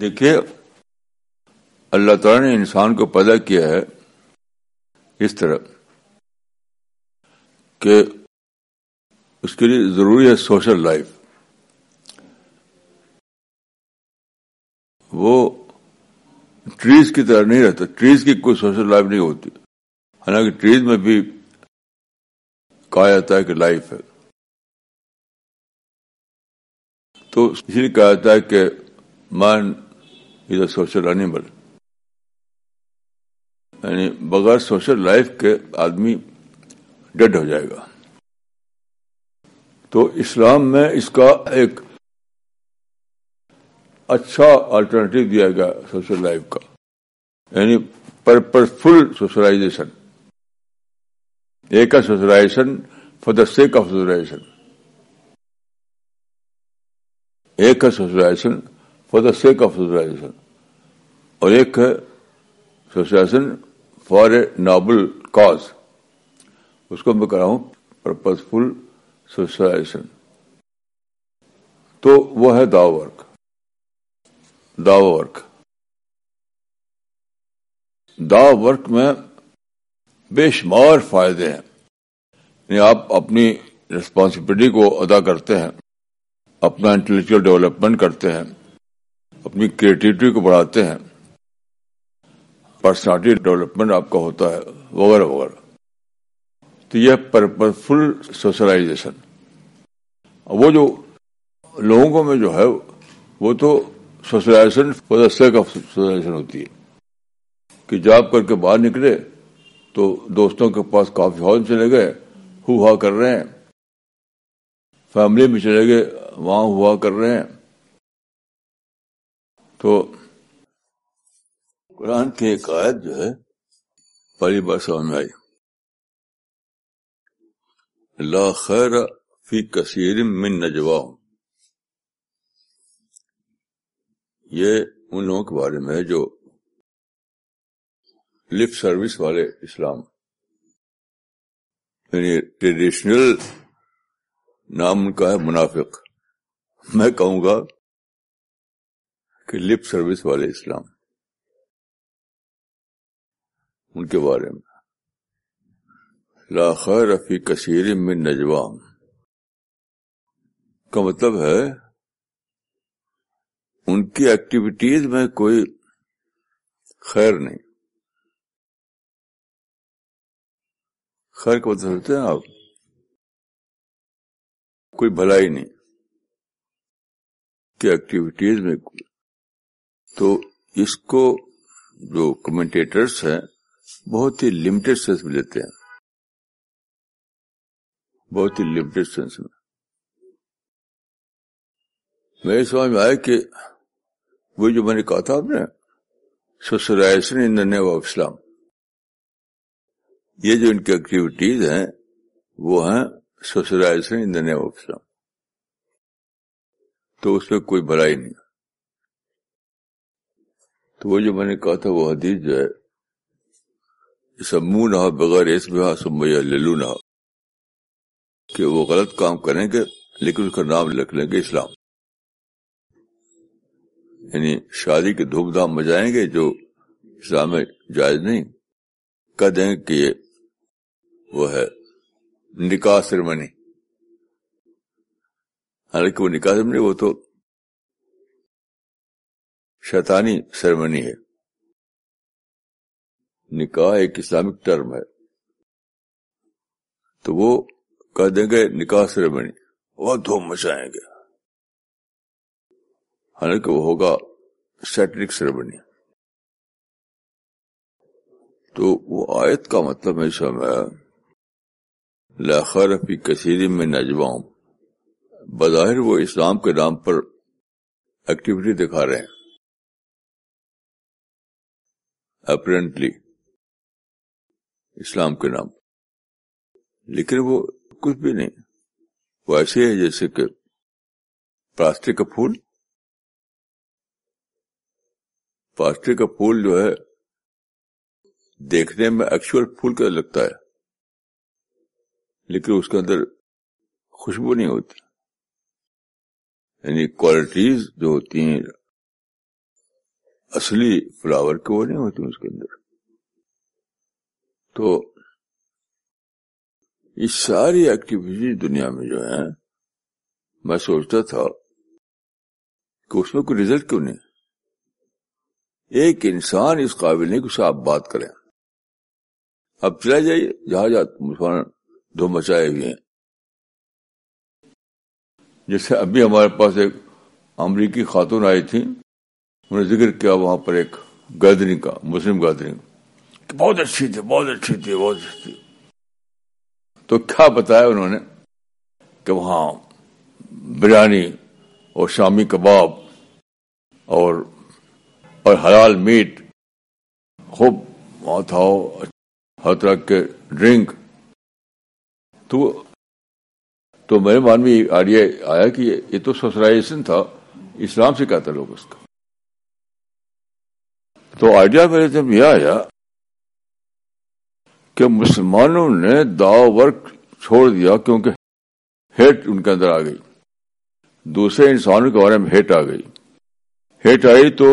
دیکھیے اللہ تعالیٰ نے انسان کو پیدا کیا ہے اس طرح کہ اس کے لیے ضروری ہے سوشل لائف وہ ٹریز کی طرح نہیں رہتا ٹریز کی کوئی سوشل لائف نہیں ہوتی حالانکہ ٹریز میں بھی کہا جاتا ہے کہ لائف ہے تو اس لیے کہا جاتا ہے کہ مین از اے سوشل اینیمل یعنی بغیر سوشل لائف کے آدمی ڈیڈ ہو جائے گا تو اسلام میں اس کا ایک اچھا آلٹرنیٹو دیا گیا سوشل لائف کا یعنی پرپزفل فل سوشلائزیشن ایک socialisation for the sake of socialisation ایک socialisation for the sake of socialisation اور ایک ہے socialisation for a noble cause اس کو میں کہہ رہا ہوں پرپز فل سوسلائزیشن تو وہ ہے the work the work the work میں بے شمار فائدے ہیں یعنی آپ اپنی ریسپانسبلٹی کو ادا کرتے ہیں اپنا انٹلیکچل ڈیولپمنٹ کرتے ہیں اپنی کریٹیوٹی کو بڑھاتے ہیں پرسنالٹی ڈیولپمنٹ آپ کا ہوتا ہے وغیرہ وغیرہ تو یہ پرپزفل فل وہ جو لوگوں میں جو ہے وہ تو socialisation for the sake of socialisation ہوتی ہے کہ جاب کر کے باہر نکلے تو دوستوں کے پاس کافی ہال چلے گئے ہوا کر رہے ہیں فیملی میں چلے گئے وہاں ہوا کر رہے ہیں تو قرآن کی ایک آیت جو ہے پہلی سمجھ سامنے آئی لا خیر فی کثیر من نجوا یہ ان لوگوں کے بارے میں ہے جو سروس والے اسلام یعنی ٹریڈیشنل نام کا ہے منافق میں کہوں گا کہ لپ سروس والے اسلام ان کے بارے میں کثیر نجوام کا مطلب ہے ان کی ایکٹیویٹیز میں کوئی خیر نہیں خیر کو بتا مطلب ہیں آپ کوئی بھلائی نہیں کی ایکٹیویٹیز میں کوئی تو اس کو جو کمنٹیٹرس ہیں بہت ہی لمیٹڈ سینس میں لیتے ہیں بہت ہی لمیٹڈ سینس میں میرے سمجھ میں آیا کہ وہ جو میں نے کہا تھا آپ نے سوسلائزیشن ان دا آف اسلام یہ جو ان کی ایکٹیویٹیز ہیں وہ ہیں سوسلائزیشن ان دا آف اسلام تو اس میں کوئی بھلائی نہیں تو وہ جو میں نے کہا تھا وہ حدیث جو ہے سمو نہ بغیر اس للو نہ کہ وہ غلط کام کریں گے لیکن اس کا نام لکھ لیں گے اسلام یعنی شادی کے دھوم دھام مجائیں گے جو اسلام میں جائز نہیں کہہ دیں کہ یہ وہ ہے نکاح سرمنی حالانکہ وہ نکاح سرمنی وہ تو شیطانی سرمنی ہے نکاح ایک اسلامک ٹرم ہے تو وہ کہہ دیں گے نکاح سیرمنی وہ دھوم مچائیں گے حالانکہ وہ ہوگا سیٹرک سیرمنی تو وہ آیت کا مطلب ہے میں لخر فی کثیر میں نجواؤں بظاہر وہ اسلام کے نام پر ایکٹیویٹی دکھا رہے ہیں اپرینٹلی اسلام کے نام لیکن وہ کچھ بھی نہیں وہ ایسے ہے جیسے کہ پلاسٹک کا پھول پلاسٹک کا پھول جو ہے دیکھنے میں ایکچوئل پھول کا لگتا ہے لیکن اس کے اندر خوشبو نہیں ہوتی یعنی کوالٹیز جو ہوتی ہیں اصلی فلاور کے وہ نہیں ہوتی اس کے اندر تو یہ ساری ایکٹیویٹی دنیا میں جو ہے میں سوچتا تھا کہ اس میں کوئی رزلٹ کیوں نہیں ایک انسان اس قابل نہیں آپ بات کریں اب چلا جائیے جہاں جہاں مسلمان دھو مچائے ہوئے ہیں جیسے ابھی ہمارے پاس ایک امریکی خاتون آئی تھی انہوں نے ذکر کیا وہاں پر ایک گیدرنگ کا مسلم گیدرنگ بہت اچھی تھی بہت اچھی تھی بہت اچھی تھی تو کیا بتایا انہوں نے کہ وہاں بریانی اور شامی کباب اور اور حلال میٹ خوب وہاں تھا ہر طرح کے ڈرنک تو تو میرے مان میں آئیڈیا آیا کہ یہ تو سوسلائزیشن تھا اسلام سے کہتا لوگ اس کا تو آئیڈیا میرے یہ آیا کہ مسلمانوں نے ورک چھوڑ دیا کیونکہ ہیٹ ان کے اندر آ گئی دوسرے انسانوں کے بارے میں ہیٹ آ گئی ہیٹ آئی تو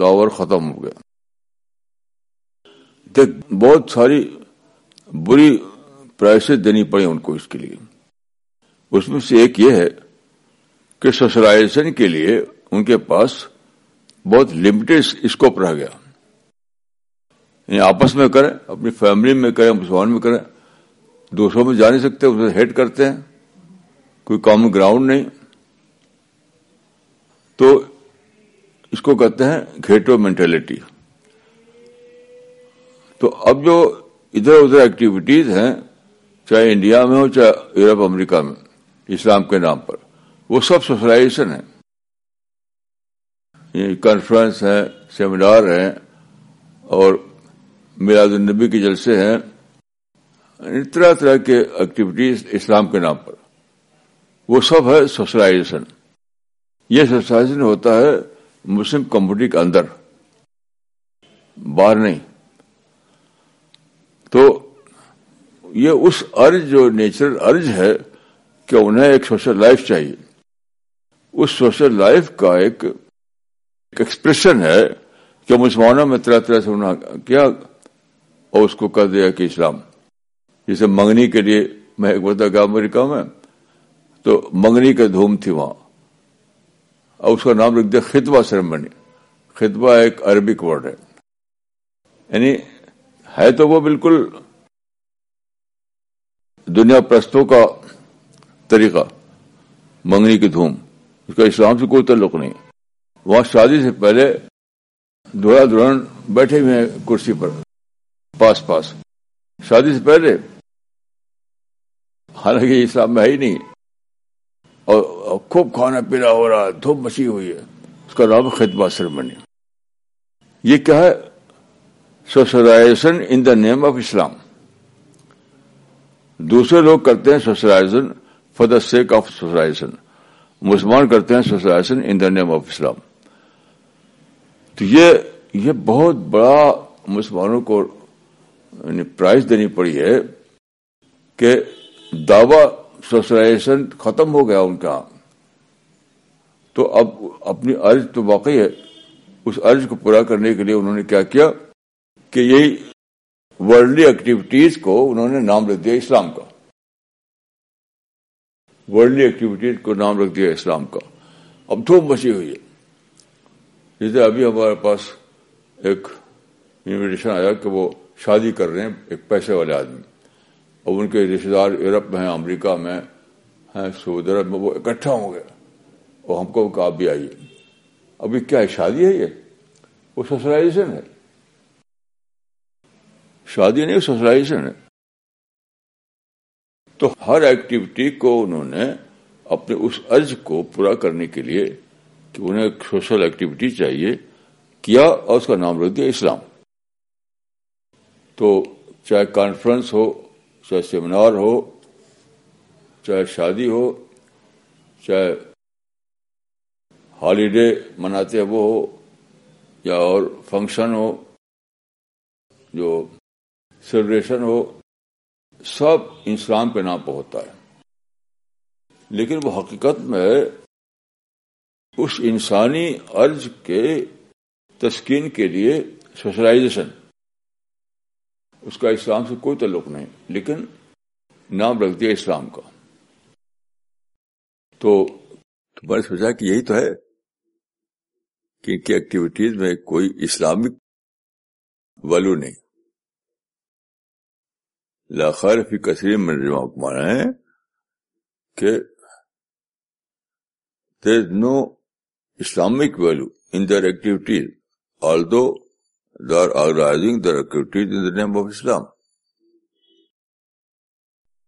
داور ختم ہو گیا دیکھ بہت ساری بری پرائس دینی پڑی ان کو اس کے لیے اس میں سے ایک یہ ہے کہ سوشلائزیشن کے لیے ان کے پاس بہت لمیٹڈ اسکوپ رہ گیا یعنی آپس میں کریں اپنی فیملی میں کریں مسلمان میں کریں دوستوں میں جا نہیں سکتے اسے ہیٹ کرتے ہیں کوئی کامن گراؤنڈ نہیں تو اس کو کہتے ہیں گھیٹو مینٹلٹی تو اب جو ادھر ادھر ایکٹیویٹیز ہیں چاہے انڈیا میں ہو چاہے یورپ امریکہ میں اسلام کے نام پر وہ سب سوشلائزیشن ہے کانفرنس ہیں سیمینار ہیں اور میلاد النبی کے جلسے ہیں یعنی طرح طرح کے ایکٹیویٹیز اسلام کے نام پر وہ سب ہے سوشلائزیشن یہ سوشلائزیشن ہوتا ہے مسلم کمیونٹی کے اندر باہر نہیں تو یہ اس ارج جو نیچرل ارج ہے کہ انہیں ایک سوشل لائف چاہیے اس سوشل لائف کا ایک ایکسپریشن ہے کہ مسلمانوں میں طرح طرح سے انہوں کیا اور اس کو کہہ دیا کہ اسلام جسے منگنی کے لیے میں ایک بتا گیا امریکہ میں تو منگنی کا دھوم تھی وہاں اور اس کا نام رکھ دیا خطبہ سرمنی خطبہ ایک عربک ورڈ ہے یعنی ہے تو وہ بالکل دنیا پرستوں کا طریقہ منگنی کی دھوم اس کا اسلام سے کوئی تعلق نہیں وہاں شادی سے پہلے دوران بیٹھے ہوئے ہیں کرسی پر پاس پاس شادی سے پہلے حالانکہ اسلام میں ہے ہی نہیں اور خوب کھانا پینا ہو رہا ہے دھوپ مچی ہوئی ہے اس کا نام خدمہ سرمنی یہ کیا ہے سوسلائزیشن ان دا نیم آف اسلام دوسرے لوگ کرتے ہیں socialisation for the sake of socialisation مسلمان کرتے ہیں socialization in the name of Islam تو یہ یہ بہت بڑا مسلمانوں کو یعنی پرائز دینی پڑی ہے کہ دعوی سوسلائزیشن ختم ہو گیا ان کا تو اب اپنی عرض تو واقعی ہے اس عرض کو پورا کرنے کے لیے انہوں نے کیا کیا کہ یہی ورلڈلی ایکٹیویٹیز کو انہوں نے نام رکھ دیا اسلام کا ورلڈلی ایکٹیویٹیز کو نام رکھ دیا اسلام کا اب دھوم مچی ہوئی ہے جیسے ابھی ہمارے پاس ایک انویٹیشن آیا کہ وہ شادی کر رہے ہیں ایک پیسے والے آدمی اب ان کے رشتے دار یورپ میں ہیں امریکہ میں ہیں سعودی عرب میں وہ اکٹھا ہو گیا وہ ہم کو بھی آئیے ابھی کیا ہے شادی ہے یہ وہ سوشلائزیشن ہے شادی نہیں سوشلائزیشن ہے تو ہر ایکٹیویٹی کو انہوں نے اپنے اس عرض کو پورا کرنے کے لیے کہ انہیں ایک سوشل ایکٹیویٹی چاہیے کیا اور اس کا نام رکھ دیا اسلام تو چاہے کانفرنس ہو چاہے سیمینار ہو چاہے شادی ہو چاہے ہالیڈے مناتے ہیں وہ ہو یا اور فنکشن ہو جو سیلیبریشن ہو سب اسلام کے نام پہ ہوتا ہے لیکن وہ حقیقت میں اس انسانی ارض کے تسکین کے لیے سوشلائزیشن اس کا اسلام سے کوئی تعلق نہیں لیکن نام رکھ دیا اسلام کا تو میں نے سوچا کہ یہی تو ہے کہ ان کی ایکٹیویٹیز میں کوئی اسلامک ویلو نہیں لاخر لاخیر کثری ریمارک مانا ہے کہ دیر نو Islamic value in their activities, although they are organizing their activities in the name of Islam.